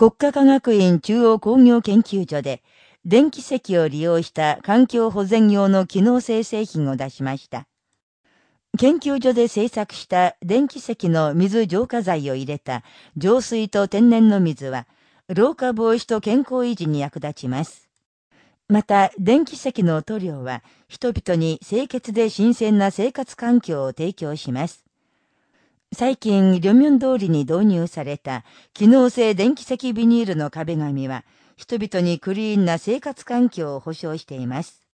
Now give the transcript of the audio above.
国家科学院中央工業研究所で、電気石を利用した環境保全用の機能性製品を出しました。研究所で製作した電気石の水浄化剤を入れた浄水と天然の水は、老化防止と健康維持に役立ちます。また、電気石の塗料は、人々に清潔で新鮮な生活環境を提供します。最近、両面通りに導入された、機能性電気石ビニールの壁紙は、人々にクリーンな生活環境を保障しています。